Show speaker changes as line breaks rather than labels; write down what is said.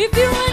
If you